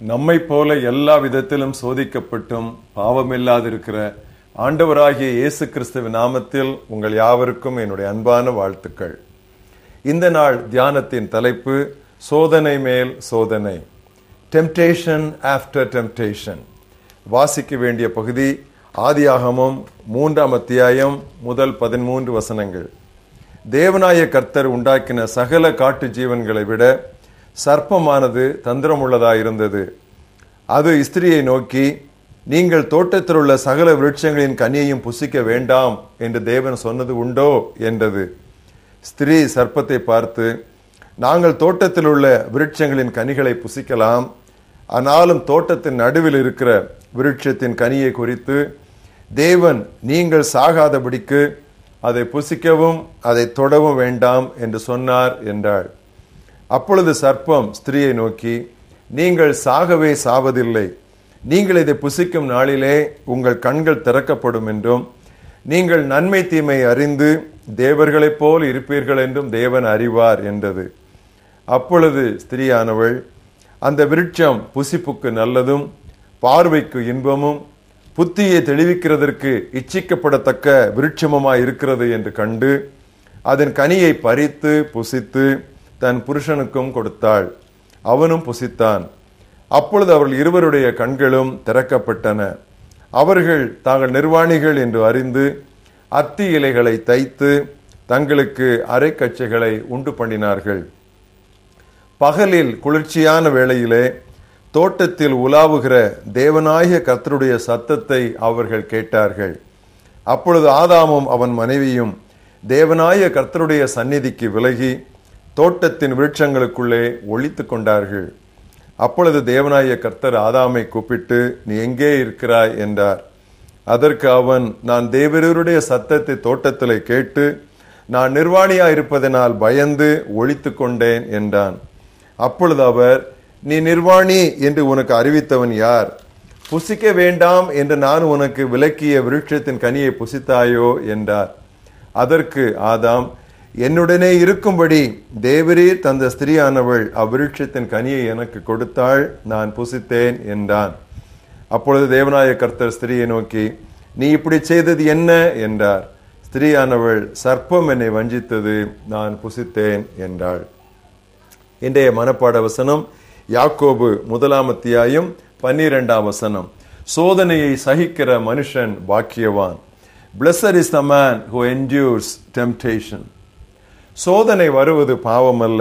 நம்மை போல எல்லா விதத்திலும் சோதிக்கப்பட்டும் பாவமில்லாதிருக்கிற ஆண்டவராகிய இயேசு கிறிஸ்துவின் நாமத்தில் உங்கள் யாவருக்கும் என்னுடைய அன்பான வாழ்த்துக்கள். இந்த நாள் தியானத்தின் தலைப்பு சோதனை மேல் சோதனை. டெம்டேஷன் ஆஃப்டர் டெம்டேஷன் வாசிக்க வேண்டிய பகுதி ஆதியாகமம் மூன்றாம் அத்தியாயம் முதல் பதிமூன்று வசனங்கள். தேவனாய கர்த்தர் உண்டாக்கின சகல காட்டு ஜீவன்களை விட சர்ப்பமானது தந்திரமுள்ளதாயிருந்தது. அது ஸ்திரியை நோக்கி நீங்கள் தோட்டத்தில் உள்ள சகல விருட்சங்களின் கனியையும் புசிக்க வேண்டாம் என்று தேவன் சொன்னது உண்டோ? என்றது. ஸ்திரீ சர்ப்பத்தை பார்த்து நாங்கள் தோட்டத்தில் உள்ள விருட்சங்களின் கனிகளை புசிக்கலாம். ஆனாலும் தோட்டத்தின் நடுவில் இருக்கிற விருட்சத்தின் கனியை குறித்து தேவன் நீங்கள் சாகாதபடிக்கு அதை புசிக்கவும் அதை தொடவும் வேண்டாம் என்று சொன்னார் என்றாள். அப்பொழுது சர்ப்பம் ஸ்திரியை நோக்கி நீங்கள் சாகவே சாவதில்லை. நீங்கள் இதை புசிக்கும் நாளிலே உங்கள் கண்கள் திறக்கப்படும் என்றும் நீங்கள் நன்மை தீமை அறிந்து தேவர்களைப் போல் இருப்பீர்கள் என்றும் தேவன் அறிவார் என்றது. அப்பொழுது ஸ்திரியானவள் அந்த விருட்சம் புசிப்புக்கு நல்லதும் பார்வைக்கு இன்பமும் புத்தியை தெளிவிக்கிறதற்கு இச்சிக்கப்படத்தக்க விருட்சமாய் இருக்கிறது என்று கண்டு அதன் கனியை பறித்து புசித்து தன் புருஷனுக்கும் கொடுத்தாள். அவனும் புசித்தான். அப்பொழுது அவர்கள் இருவருடைய கண்களும் திறக்கப்பட்டன. அவர்கள் தாங்கள் நிர்வாணிகள் என்று அறிந்து அத்தி இலைகளை தைத்து தங்களுக்கு அரைக்கச்சைகளை உண்டு பண்ணினார்கள். பகலில் குளிர்ச்சியான வேளையிலே தோட்டத்தில் உலாவுகிற தேவநாயக கர்த்தருடைய சத்தத்தை அவர்கள் கேட்டார்கள். அப்பொழுது ஆதாமும் அவன் மனைவியும் தேவநாய கர்த்தருடைய சந்நிதிக்கு விலகி தோட்டத்தின் விருட்சங்களுக்குள்ளே ஒழித்து கொண்டார்கள். அப்பொழுது தேவனாய கர்த்தர் ஆதாமை கூப்பிட்டு நீ எங்கே இருக்கிறாய்? என்றார். அதற்கு அவன் நான் தேவரருடைய சத்தத்தை தோட்டத்திலே கேட்டு நான் நிர்வாணியா இருப்பதனால் பயந்து ஒழித்து கொண்டேன் என்றான். அப்பொழுது அவர் நீ நிர்வாணி என்று உனக்கு அறிவித்தவன் யார்? புசிக்க வேண்டாம் என்று நான் உனக்கு விலக்கிய விருட்சத்தின் கனியை புசித்தாயோ? என்றார். அதற்கு ஆதாம் என்னுடனே இருக்கும்படி தேவரீர் தந்த ஸ்திரியானவள் அவ்விருட்சத்தின் கனியை எனக்கு கொடுத்தாள் நான் புசித்தேன் என்றான். அப்பொழுது தேவநாய கர்த்தர் ஸ்திரியை நோக்கி நீ இப்படி செய்தது என்ன? என்றார். ஸ்திரியானவள் சர்ப்பம் என்னை வஞ்சித்தது நான் புசித்தேன் என்றாள். இன்றைய மனப்பாட வசனம் யாக்கோபு முதலாம் அத்தியாயம் பன்னிரெண்டாம் வசனம். சோதனையை சகிக்கிற மனுஷன் பாக்கியவான். Blessed is the man who endures temptation சோதனை வருவது பாவம் அல்ல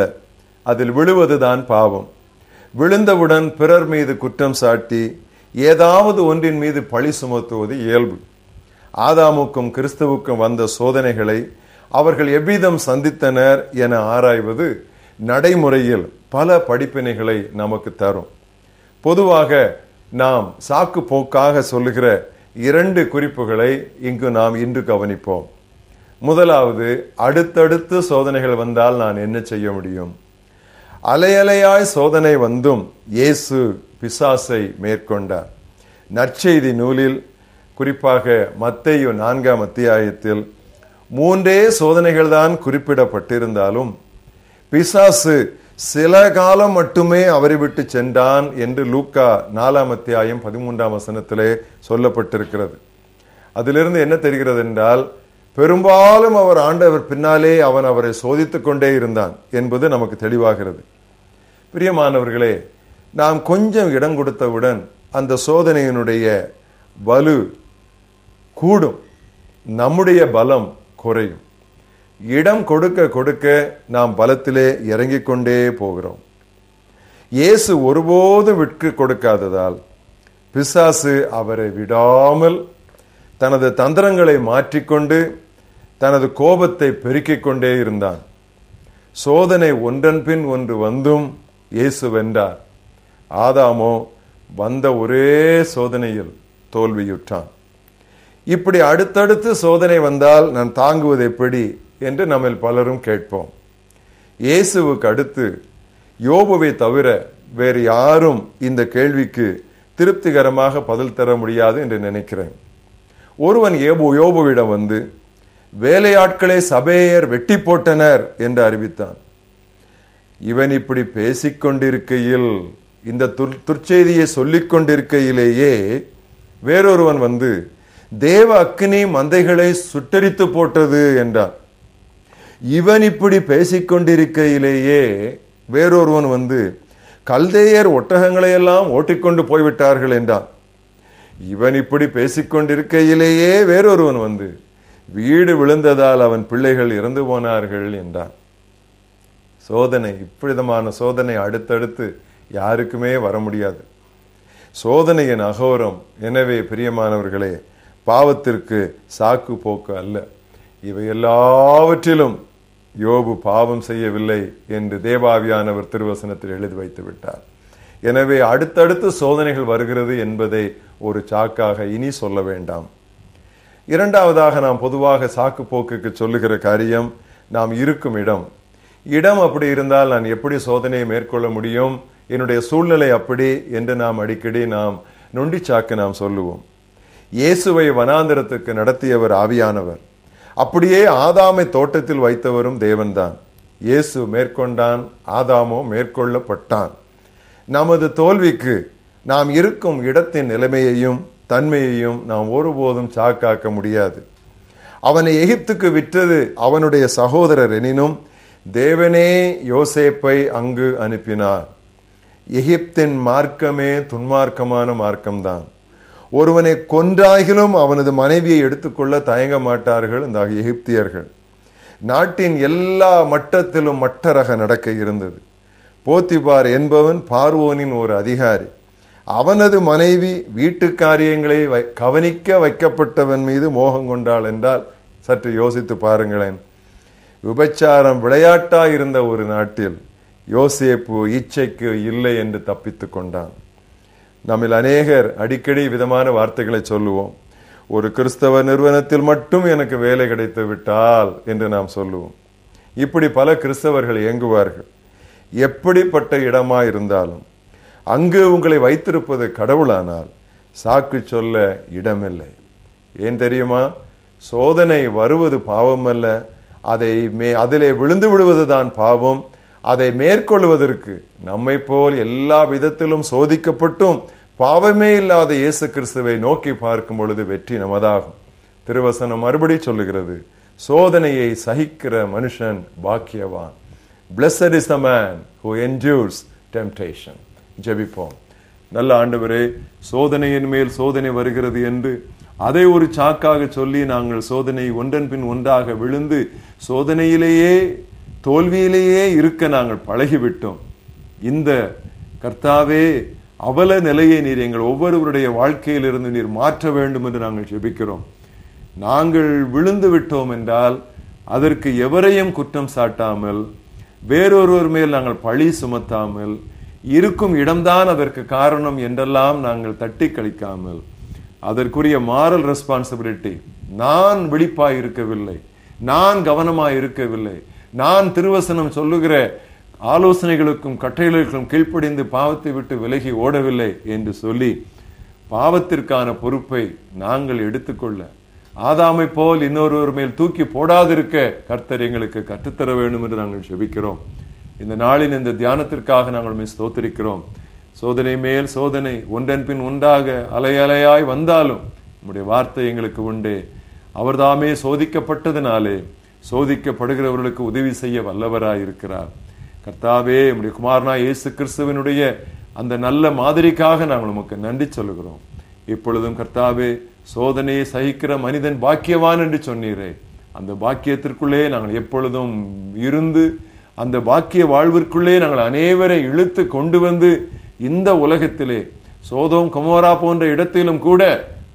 அதில் விழுவதுதான் பாவம். விழுந்தவுடன் பிறர் மீது குற்றம் சாட்டி ஏதாவது ஒன்றின் மீது பழி சுமத்துவது இயல்பு. ஆதாமுக்கும் கிறிஸ்துவுக்கும் வந்த சோதனைகளை அவர்கள் எவ்விதம் சந்தித்தனர் என ஆராய்வது நடைமுறையில் பல படிப்பினைகளை நமக்கு தரும். பொதுவாக நாம் சாக்கு போக்காக சொல்லுகிற இரண்டு குறிப்புகளை இங்கு நாம் இன்று கவனிப்போம். முதலாவது அடுத்தடுத்து சோதனைகள் வந்தால் நான் என்ன செய்ய முடியும்? அலையலையாய் சோதனை வந்தும் இயேசு பிசாசை மேற்கொண்டார். நற்செய்தி நூலில் குறிப்பாக மத்தையு நான்காம் அத்தியாயத்தில் மூன்றே சோதனைகள் தான் குறிப்பிடப்பட்டிருந்தாலும் பிசாசு சில காலம் மட்டுமே அவரை விட்டு சென்றான் என்று லூக்கா நாலாம் அத்தியாயம் பதிமூன்றாம் வசனத்திலே சொல்லப்பட்டிருக்கிறது. அதிலிருந்து என்ன தெரிகிறது என்றால் பெரும்பாலும் அவர் ஆண்டவர் பின்னாலே அவன் அவரை சோதித்துக் கொண்டே இருந்தான் என்பது நமக்கு தெளிவாகிறது. பிரியமானவர்களே நாம் கொஞ்சம் இடம் கொடுத்தவுடன் அந்த சோதனையினுடைய வலு கூடும். நம்முடைய பலம் குறையும். இடம் கொடுக்க கொடுக்க நாம் பலத்திலே இறங்கிக் கொண்டே போகிறோம். இயேசு ஒருபோதும் விட்டு கொடுக்காததால் பிசாசு அவரை விடாமல் தனது தந்திரங்களை மாற்றிக்கொண்டு தனது கோபத்தை பெருக்கிக் கொண்டே இருந்தான். சோதனை ஒன்றன் பின் ஒன்று வந்தும் இயேசு வென்றார். ஆதாமோ வந்த ஒரே சோதனையில் தோல்வியுற்றான். இப்படி அடுத்தடுத்து சோதனை வந்தால் நான் தாங்குவது எப்படி என்று நம்ம பலரும் கேட்போம். இயேசுவுக்கு அடுத்து யோபுவை தவிர வேறு யாரும் இந்த கேள்விக்கு திருப்திகரமாக பதில் தர முடியாது என்று நினைக்கிறேன். ஒருவன் ஏபு யோபுவிடம் வந்து வேலையாட்களை சபையர் வெட்டி போட்டனர் என்று அறிவித்தான். இவன் இப்படி பேசிக்கொண்டிருக்கையில் இந்த துர் துர்ச்செய்தியை சொல்லிக் கொண்டிருக்கையிலேயே வேறொருவன் வந்து தேவ அக்னி மந்தைகளை சுட்டரித்து போட்டது என்றான். இவன் இப்படி பேசிக்கொண்டிருக்கையிலேயே வேறொருவன் வந்து கல்தேயர் ஒட்டகங்களை எல்லாம் ஓட்டிக்கொண்டு போய்விட்டார்கள் என்றான். இவன் இப்படி பேசிக்கொண்டிருக்கையிலேயே வேறொருவன் வந்து வீடு விழுந்ததால் அவன் பிள்ளைகள் இறந்து போனார்கள் என்றான். சோதனை இப்படிதமான சோதனை அடுத்தடுத்து யாருக்குமே வர முடியாது. சோதனையின் அகோரம் எனவே பிரியமானவர்களே பாவத்திற்கு சாக்கு போக்கு அல்ல. இவை எல்லாவற்றிலும் யோபு பாவம் செய்யவில்லை என்று தேவாவியானவர் திருவசனத்தில் எழுதி வைத்து விட்டார் எனவே அடுத்தடுத்து சோதனைகள் வருகிறது என்பதை ஒரு சாக்காக இனி சொல்ல வேண்டாம். இரண்டாவதாக நாம் பொதுவாக சாக்கு போக்குக்கு சொல்லுகிற காரியம் நாம் இருக்கும் இடம். இடம் அப்படி இருந்தால் நான் எப்படி சோதனையை மேற்கொள்ள முடியும்? என்னுடைய சூழ்நிலை அப்படி என்று நாம் அடிக்கடி நாம் நொண்டிச்சாக்கு நாம் சொல்லுவோம். இயேசுவை வனாந்திரத்துக்கு நடத்தியவர் ஆவியானவர். அப்படியே ஆதாமை தோட்டத்தில் வைத்தவரும் தேவன்தான். இயேசு மேற்கொண்டான் ஆதாமோ மேற்கொள்ளப்பட்டான். நமது தோல்விக்கு நாம் இருக்கும் இடத்தின் நிலைமையையும் தன்மையையும் நாம் ஒருபோதும் சாக்காக்க முடியாது. அவனை எகிப்துக்கு விற்றது அவனுடைய சகோதரர் எனினும் தேவனே யோசேப்பை அங்கு அனுப்பினார். எகிப்தின் மார்க்கமே துன்மார்க்கமான மார்க்கம்தான். ஒருவனை கொன்றாகிலும் அவனது மனைவியை எடுத்துக்கொள்ள தயங்க மாட்டார்கள் இந்த எகிப்தியர்கள். நாட்டின் எல்லா மட்டத்திலும் மட்டரக நடக்க இருந்தது. போத்திபார் என்பவன் பார்வோனின் ஒரு அதிகாரி. அவனது மனைவி வீட்டு காரியங்களை கவனிக்க வைக்கப்பட்டவன் மீது மோகம் கொண்டாள் என்றால் சற்று யோசித்து பாருங்களேன். விபச்சாரம் விளையாட்டா இருந்த ஒரு நாட்டில் யோசேப்பு இச்சைக்கு இல்லை என்று தப்பித்து கொண்டான். நம்மில் அநேகர் அடிக்கடி விதமான வார்த்தைகளை சொல்லுவோம். ஒரு கிறிஸ்தவ நிறுவனத்தில் மட்டும் எனக்கு வேலை கிடைத்து விட்டால் என்று நாம் சொல்லுவோம். இப்படி பல கிறிஸ்தவர்கள் இயங்குவார்கள். எப்படிப்பட்ட இடமா இருந்தாலும் அங்கு உங்களை வைத்திருப்பது கடவுளானால் சாக்கு சொல்ல இடமில்லை. ஏன் தெரியுமா? சோதனை வருவது பாவம் அல்ல அதை மே அதிலே விழுந்து விடுவதுதான் பாவம். அதை மேற்கொள்வதற்கு நம்மை போல் எல்லா விதத்திலும் சோதிக்கப்பட்டும் பாவமே இல்லாத இயேசு கிறிஸ்துவை நோக்கி பார்க்கும் பொழுது வெற்றி நமதாகும். திருவசனம் மறுபடி சொல்லுகிறது சோதனையை சகிக்கிற மனுஷன் பாக்கியவான். Blessed is the man who endures temptation ஜெபிப்போம். நல்ல ஆண்டவரே சோதனையின் மேல் சோதனை வருகிறது என்று அதை ஒரு சாக்காக சொல்லி நாங்கள் சோதனை ஒன்றன் பின் ஒன்றாக விழுந்து சோதனையிலேயே தோல்வியிலேயே இருக்க நாங்கள் பழகிவிட்டோம். இந்த கர்த்தாவே அவல நிலையை நீர் எங்கள் ஒவ்வொருவருடைய வாழ்க்கையிலிருந்து நீர் மாற்ற வேண்டும் என்று நாங்கள் ஜெபிக்கிறோம். நாங்கள் விழுந்து விட்டோம் என்றால் அதற்கு எவரையும் குற்றம் சாட்டாமல் வேறொருவர் மேல் நாங்கள் பழி சுமத்தாமல் இருக்கும் இடம்தான் அதற்கு காரணம் என்றெல்லாம் நாங்கள் தட்டி கழிக்காமல் அதற்குரிய மாரல் ரெஸ்பான்சிபிலிட்டி நான் விழிப்பாய் இருக்கவில்லை நான் கவனமாய் இருக்கவில்லை நான் திருவசனம் சொல்லுகிற ஆலோசனைகளுக்கும் கட்டளைகளுக்கும் கீழ்ப்படிந்து பாவத்தை விட்டு விலகி ஓடவில்லை என்று சொல்லி பாவத்திற்கான பொறுப்பை நாங்கள் எடுத்துக்கொள்ள ஆதாமை போல் இன்னொருவர் மேல் தூக்கி போடாதிருக்க கர்த்தர் எங்களுக்கு கற்றுத்தர வேண்டும் என்று நாங்கள் செபிக்கிறோம். இந்த நாளின் இந்த தியானத்திற்காக நாங்கள் மிஸ் சோதனை மேல் சோதனை ஒன்றன் பின் ஒன்றாக அலையலையாய் வந்தாலும் நம்முடைய வார்த்தை எங்களுக்கு உண்டு. அவர்தாமே சோதிக்கப்பட்டதினாலே சோதிக்கப்படுகிறவர்களுக்கு உதவி செய்ய வல்லவராய் இருக்கிறார். கர்த்தாவே நம்முடைய குமாரனா இயேசு கிறிஸ்துவனுடைய அந்த நல்ல மாதிரிக்காக நாங்கள் உமக்கு நன்றி சொல்லுகிறோம். இப்பொழுதும் கர்த்தாவே சோதனையை சகிக்கிற மனிதன் பாக்கியவான் என்று சொன்னீரே. அந்த பாக்கியத்திற்குள்ளே நாங்கள் எப்பொழுதும் இருந்து அந்த பாக்கிய வாழ்விற்குள்ளே நாங்கள் அனைவரை இழுத்து கொண்டு வந்து இந்த உலகத்திலே சோதம் கமோரா போன்ற இடத்திலும் கூட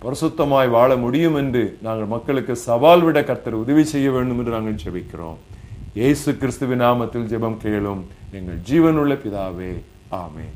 பரிசுத்தமாய் வாழ முடியும் என்று நாங்கள் மக்களுக்கு சவால் விட கர்த்தர் உதவி செய்ய வேண்டும் என்று நாங்கள் ஜெபிக்கிறோம். இயேசு கிறிஸ்துவின் நாமத்தில் ஜெபம் கேளும். எங்கள் ஜீவனுள்ள பிதாவே ஆமே